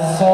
I'll.